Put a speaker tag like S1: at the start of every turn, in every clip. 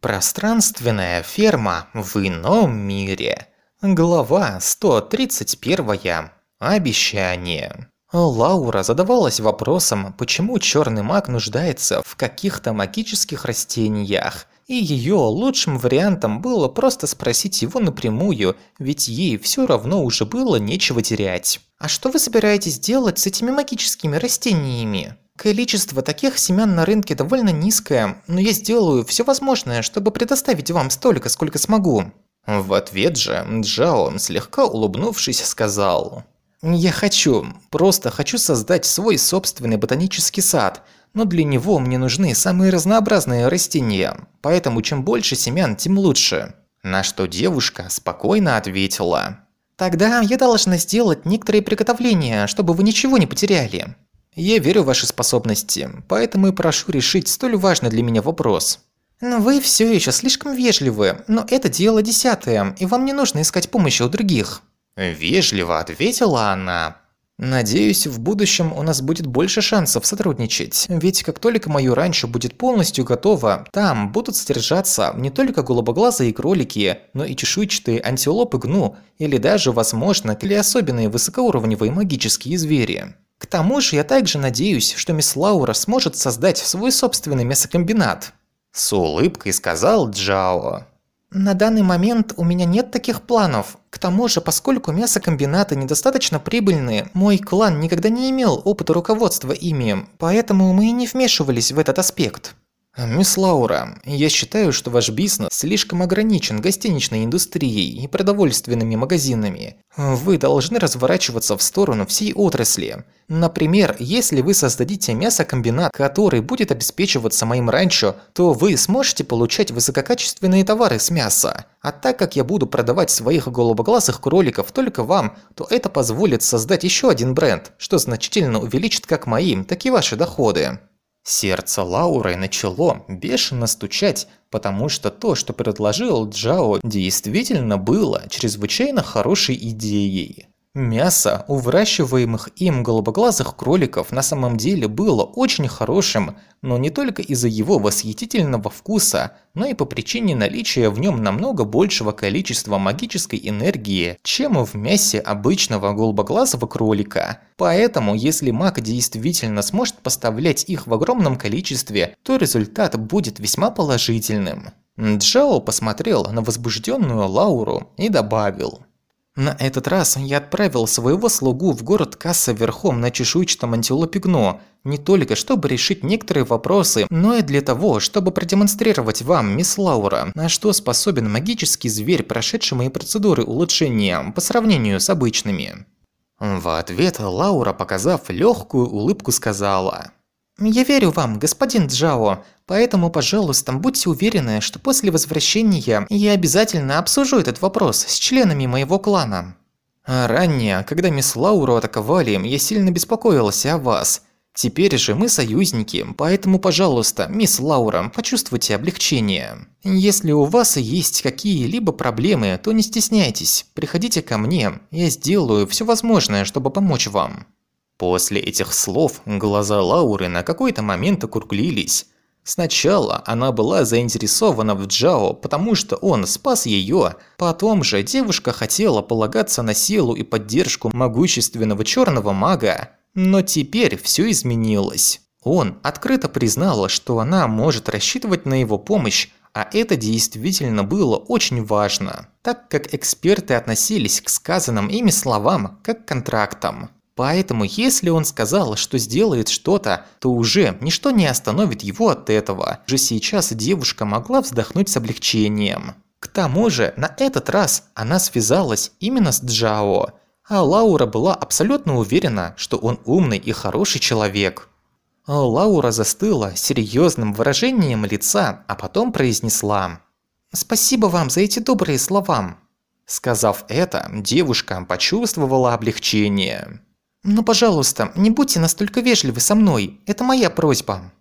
S1: Пространственная ферма в ином мире. Глава 131. Обещание. Лаура задавалась вопросом, почему черный маг нуждается в каких-то магических растениях. И ее лучшим вариантом было просто спросить его напрямую, ведь ей все равно уже было нечего терять. «А что вы собираетесь делать с этими магическими растениями?» Количество таких семян на рынке довольно низкое, но я сделаю все возможное, чтобы предоставить вам столько, сколько смогу. В ответ же Джао, слегка улыбнувшись, сказал. «Я хочу, просто хочу создать свой собственный ботанический сад, но для него мне нужны самые разнообразные растения, поэтому чем больше семян, тем лучше». На что девушка спокойно ответила. «Тогда я должна сделать некоторые приготовления, чтобы вы ничего не потеряли. Я верю в ваши способности, поэтому и прошу решить столь важный для меня вопрос. Но вы все еще слишком вежливы, но это дело десятое, и вам не нужно искать помощи у других. Вежливо ответила она. Надеюсь, в будущем у нас будет больше шансов сотрудничать, ведь как только мое ранчо будет полностью готово, там будут содержаться не только голубоглазые кролики, но и чешуйчатые антилопы гну, или даже, возможно, или особенные высокоуровневые магические звери. К тому же я также надеюсь, что мисс Лаура сможет создать свой собственный мясокомбинат. С улыбкой сказал Джао. На данный момент у меня нет таких планов. К тому же, поскольку мясокомбинаты недостаточно прибыльные, мой клан никогда не имел опыта руководства ими, поэтому мы и не вмешивались в этот аспект. «Мисс Лаура, я считаю, что ваш бизнес слишком ограничен гостиничной индустрией и продовольственными магазинами. Вы должны разворачиваться в сторону всей отрасли. Например, если вы создадите мясокомбинат, который будет обеспечиваться моим ранчо, то вы сможете получать высококачественные товары с мяса. А так как я буду продавать своих голубоглазых кроликов только вам, то это позволит создать еще один бренд, что значительно увеличит как мои, так и ваши доходы. Сердце Лауры начало бешено стучать, потому что то, что предложил Джао, действительно было чрезвычайно хорошей идеей. Мясо у выращиваемых им голубоглазых кроликов на самом деле было очень хорошим, но не только из-за его восхитительного вкуса, но и по причине наличия в нем намного большего количества магической энергии, чем в мясе обычного голубоглазого кролика. Поэтому, если маг действительно сможет поставлять их в огромном количестве, то результат будет весьма положительным. Джао посмотрел на возбужденную Лауру и добавил – на этот раз я отправил своего слугу в город Касса верхом на чешуйчатом антилопе Гно, не только чтобы решить некоторые вопросы, но и для того, чтобы продемонстрировать вам, мисс Лаура, на что способен магический зверь, прошедший мои процедуры улучшения по сравнению с обычными. В ответ Лаура, показав легкую улыбку, сказала «Я верю вам, господин Джао, поэтому, пожалуйста, будьте уверены, что после возвращения я обязательно обсужу этот вопрос с членами моего клана». А ранее, когда мисс Лауру атаковали, я сильно беспокоился о вас. Теперь же мы союзники, поэтому, пожалуйста, мисс Лаура, почувствуйте облегчение. Если у вас есть какие-либо проблемы, то не стесняйтесь, приходите ко мне, я сделаю все возможное, чтобы помочь вам. После этих слов глаза Лауры на какой-то момент округлились. Сначала она была заинтересована в Джао, потому что он спас ее. Потом же девушка хотела полагаться на силу и поддержку могущественного черного мага. Но теперь все изменилось. Он открыто признал, что она может рассчитывать на его помощь, а это действительно было очень важно, так как эксперты относились к сказанным ими словам как к контрактам. Поэтому, если он сказал, что сделает что-то, то уже ничто не остановит его от этого. Уже сейчас девушка могла вздохнуть с облегчением. К тому же, на этот раз она связалась именно с Джао, а Лаура была абсолютно уверена, что он умный и хороший человек. Лаура застыла серьезным выражением лица, а потом произнесла «Спасибо вам за эти добрые слова». Сказав это, девушка почувствовала облегчение. Но, пожалуйста, не будьте настолько вежливы со мной. Это моя просьба.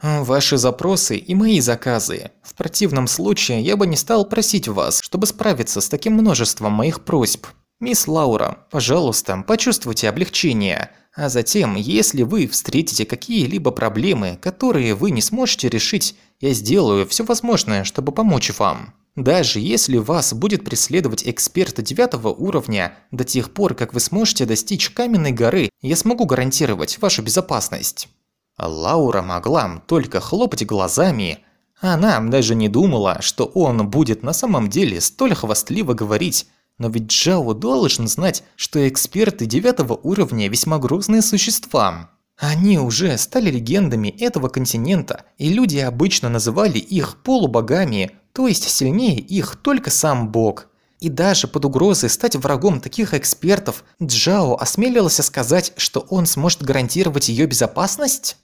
S1: Ваши запросы и мои заказы. В противном случае я бы не стал просить вас, чтобы справиться с таким множеством моих просьб. Мисс Лаура, пожалуйста, почувствуйте облегчение. А затем, если вы встретите какие-либо проблемы, которые вы не сможете решить, Я сделаю все возможное, чтобы помочь вам. Даже если вас будет преследовать эксперт девятого уровня, до тех пор, как вы сможете достичь каменной горы, я смогу гарантировать вашу безопасность». Лаура могла только хлопать глазами. Она даже не думала, что он будет на самом деле столь хвастливо говорить. Но ведь Джао должен знать, что эксперты девятого уровня весьма грозные существа. Они уже стали легендами этого континента, и люди обычно называли их полубогами, то есть сильнее их только сам бог. И даже под угрозой стать врагом таких экспертов, Джао осмелился сказать, что он сможет гарантировать ее безопасность?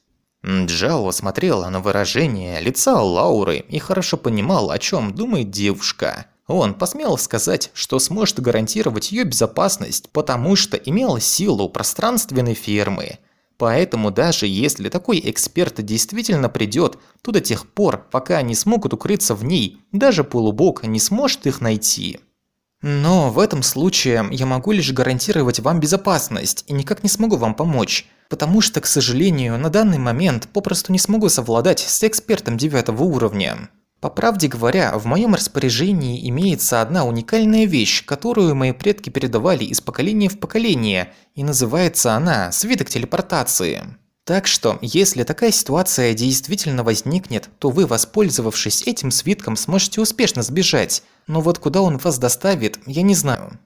S1: Джао смотрел на выражение лица Лауры и хорошо понимал, о чем думает девушка. Он посмел сказать, что сможет гарантировать ее безопасность, потому что имел силу пространственной фермы. Поэтому даже если такой эксперт действительно придет, то до тех пор, пока они смогут укрыться в ней, даже полубог не сможет их найти. Но в этом случае я могу лишь гарантировать вам безопасность и никак не смогу вам помочь, потому что, к сожалению, на данный момент попросту не смогу совладать с экспертом девятого уровня. По правде говоря, в моем распоряжении имеется одна уникальная вещь, которую мои предки передавали из поколения в поколение, и называется она «свиток телепортации». Так что, если такая ситуация действительно возникнет, то вы, воспользовавшись этим свитком, сможете успешно сбежать. Но вот куда он вас доставит, я не знаю.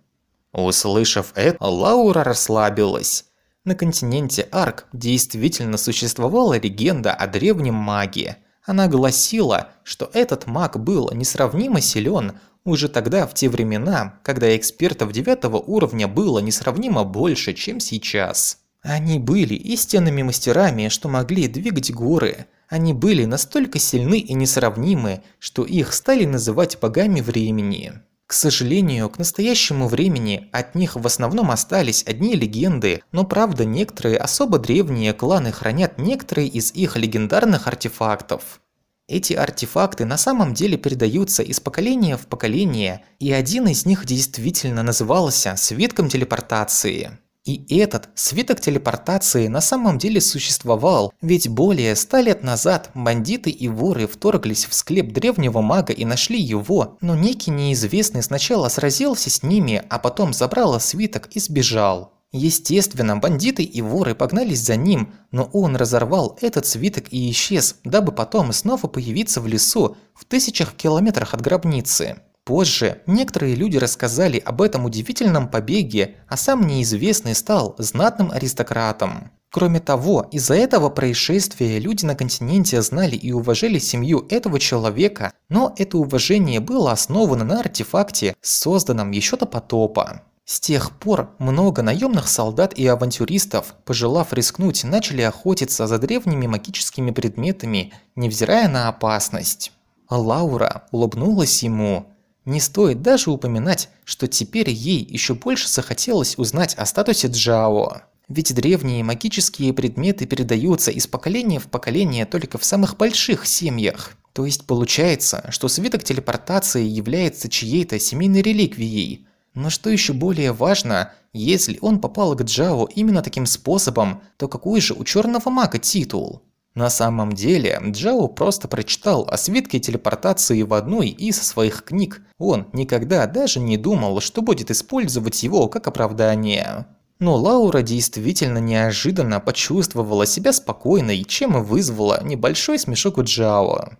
S1: Услышав это, Лаура расслабилась. На континенте Арк действительно существовала легенда о древнем маге – она гласила, что этот маг был несравнимо силен уже тогда, в те времена, когда экспертов девятого уровня было несравнимо больше, чем сейчас. Они были истинными мастерами, что могли двигать горы. Они были настолько сильны и несравнимы, что их стали называть богами времени. К сожалению, к настоящему времени от них в основном остались одни легенды, но правда некоторые особо древние кланы хранят некоторые из их легендарных артефактов. Эти артефакты на самом деле передаются из поколения в поколение, и один из них действительно назывался свитком телепортации. И этот свиток телепортации на самом деле существовал, ведь более ста лет назад бандиты и воры вторглись в склеп древнего мага и нашли его, но некий неизвестный сначала сразился с ними, а потом забрал свиток и сбежал. Естественно, бандиты и воры погнались за ним, но он разорвал этот свиток и исчез, дабы потом снова появиться в лесу в тысячах километрах от гробницы. Позже некоторые люди рассказали об этом удивительном побеге, а сам неизвестный стал знатным аристократом. Кроме того, из-за этого происшествия люди на континенте знали и уважали семью этого человека, но это уважение было основано на артефакте, созданном еще до потопа. С тех пор много наемных солдат и авантюристов, пожелав рискнуть, начали охотиться за древними магическими предметами, невзирая на опасность. Лаура улыбнулась ему, не стоит даже упоминать, что теперь ей еще больше захотелось узнать о статусе Джао. Ведь древние магические предметы передаются из поколения в поколение только в самых больших семьях. То есть получается, что свиток телепортации является чьей-то семейной реликвией. Но что еще более важно, если он попал к Джао именно таким способом, то какой же у черного мага титул? На самом деле, Джао просто прочитал о свитке телепортации в одной из своих книг. Он никогда даже не думал, что будет использовать его как оправдание. Но Лаура действительно неожиданно почувствовала себя спокойной, чем вызвала небольшой смешок у Джао.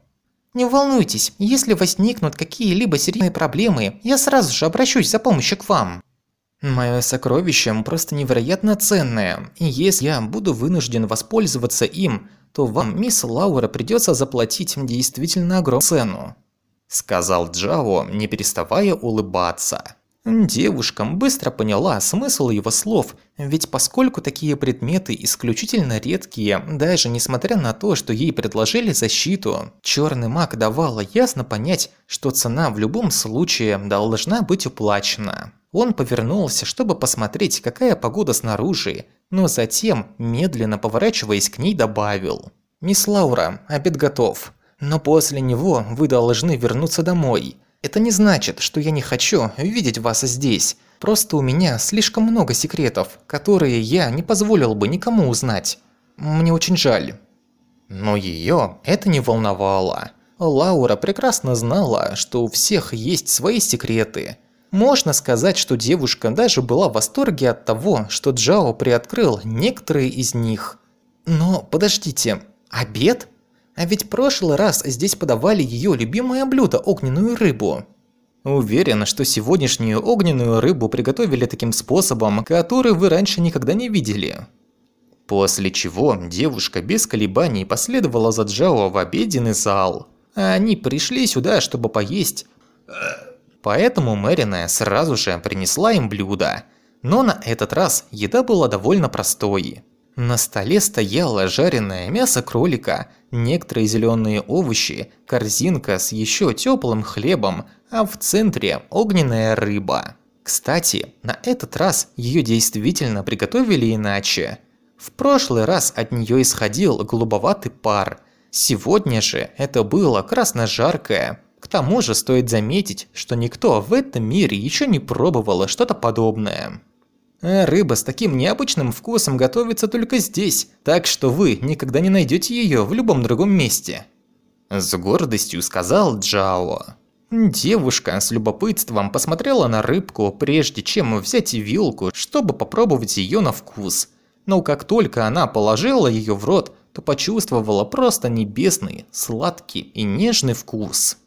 S1: «Не волнуйтесь, если возникнут какие-либо серьезные проблемы, я сразу же обращусь за помощью к вам». Мое сокровище просто невероятно ценное, и если я буду вынужден воспользоваться им, то вам, мисс Лаура, придется заплатить действительно огромную цену», – сказал Джао, не переставая улыбаться. Девушка быстро поняла смысл его слов, ведь поскольку такие предметы исключительно редкие, даже несмотря на то, что ей предложили защиту, черный маг давал ясно понять, что цена в любом случае должна быть уплачена. Он повернулся, чтобы посмотреть, какая погода снаружи, но затем, медленно поворачиваясь к ней, добавил. «Мисс Лаура, обед готов, но после него вы должны вернуться домой. Это не значит, что я не хочу видеть вас здесь. Просто у меня слишком много секретов, которые я не позволил бы никому узнать. Мне очень жаль». Но ее это не волновало. Лаура прекрасно знала, что у всех есть свои секреты. Можно сказать, что девушка даже была в восторге от того, что Джао приоткрыл некоторые из них. Но подождите, обед? А ведь прошлый раз здесь подавали ее любимое блюдо – огненную рыбу. Уверен, что сегодняшнюю огненную рыбу приготовили таким способом, который вы раньше никогда не видели. После чего девушка без колебаний последовала за Джао в обеденный зал. А они пришли сюда, чтобы поесть. Поэтому Мэрина сразу же принесла им блюдо. Но на этот раз еда была довольно простой. На столе стояло жареное мясо кролика, некоторые зеленые овощи, корзинка с еще теплым хлебом, а в центре огненная рыба. Кстати, на этот раз ее действительно приготовили иначе. В прошлый раз от нее исходил голубоватый пар. Сегодня же это было красно-жаркое. К тому же стоит заметить, что никто в этом мире еще не пробовал что-то подобное. А рыба с таким необычным вкусом готовится только здесь, так что вы никогда не найдете ее в любом другом месте. С гордостью сказал Джао. Девушка с любопытством посмотрела на рыбку, прежде чем взять вилку, чтобы попробовать ее на вкус. Но как только она положила ее в рот, то почувствовала просто небесный, сладкий и нежный вкус.